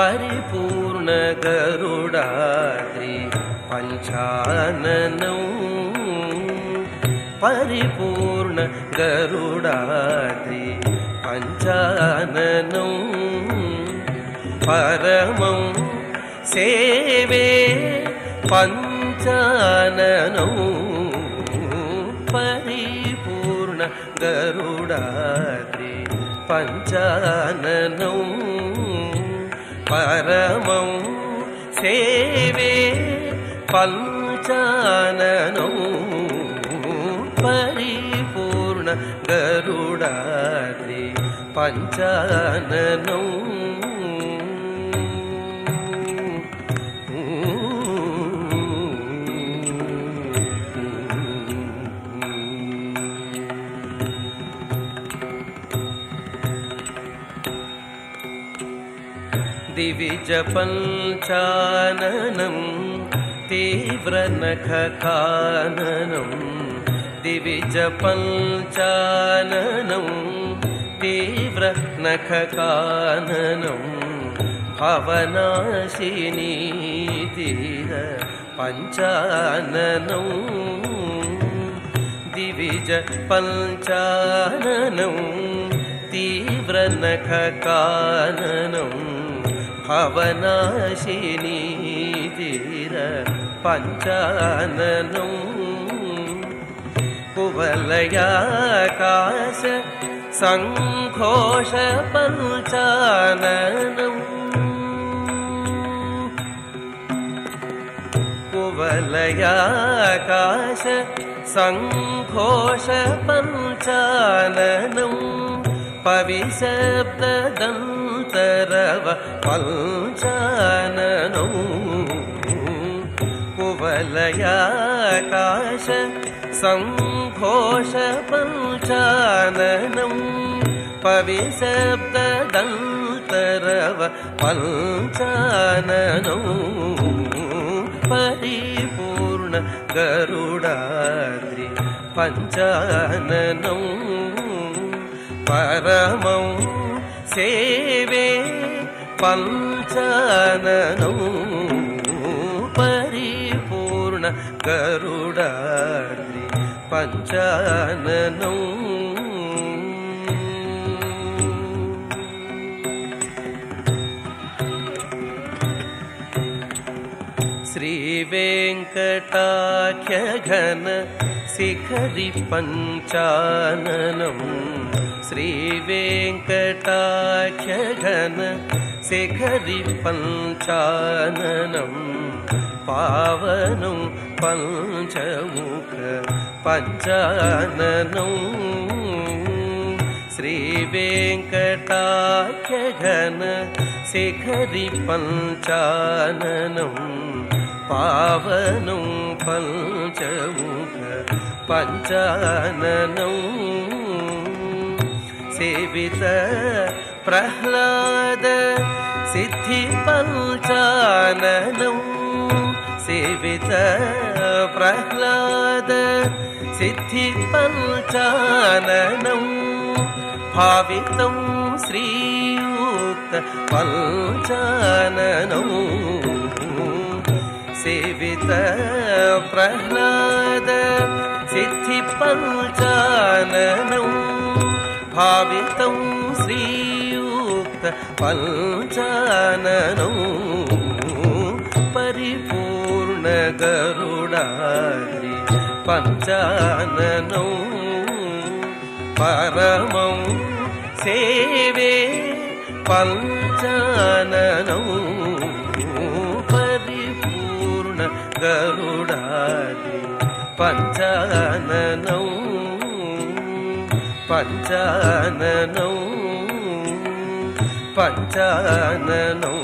परिपूर्ण गरुडाद्रि पञ्चाननौ परिपूर्ण गरुडाद्रि पञ्चाननौ परमौ सेवे पञ्चाननौ परिपूर्ण गरुडाद्रि पञ्चाननौ परमौ सेवे पञ्चाननौ परिपूर्ण गरुडाद्रि पञ्चाननौ दिविजपञ्चाननं तीव्रनखकाननं दिविजपञ्चाननं तीव्रनखकाननं भवनाशिनीतीर पञ्चाननौ दिविज पञ्चाननं तीव्रनखकाननम् भवनाशिनीतीर पञ्चाननौ कुवलयाकाश सङ्घोष पञ्चाननौ कुवलयाकाश सङ्घोष पञ्चाननौ पविशब्ददन्तरव पञ्चाननौ। कुवलयाकाश सङ्घोष पञ्चाननौ। पविशब्ददन्तरव पञ्चाननौ। परिपूर्ण गरुडाद्रि पञ्चाननौ। परमौ सेवे पञ्चाननौ परिपूर्ण गरुडाद्रि पञ्चाननौ श्रीवेङ्कटाख्यघन शिखरि पञ्चाननम् श्रीवेङ्कटाख्यघन शिखरि पञ्चाननं। पावनं पञ्चमुख पञ्चाननौ श्रीवेङ्कटाख्यघन शिखरि पञ्चाननं पावनं पञ्चमुख पञ्चाननौ सेवित प्रह्लाद सिद्धि पञ्चाननौ सेवित प्रह्लाद सिद्धि पञ्चाननौ भावितं श्रीयुक्त पञ्चाननौ सेवित प्रह्लाद सिद्धि पञ्चाननौ भावितं श्रीयुक्त पञ्चाननौ परिपूर्ण गरुडाद्रि पञ्चाननौ परमौ सेवे पञ्चाननौ परिपूर्ण गरुडाद्रि पञ्चाननौ पञ्चाननौ पञ्चाननौ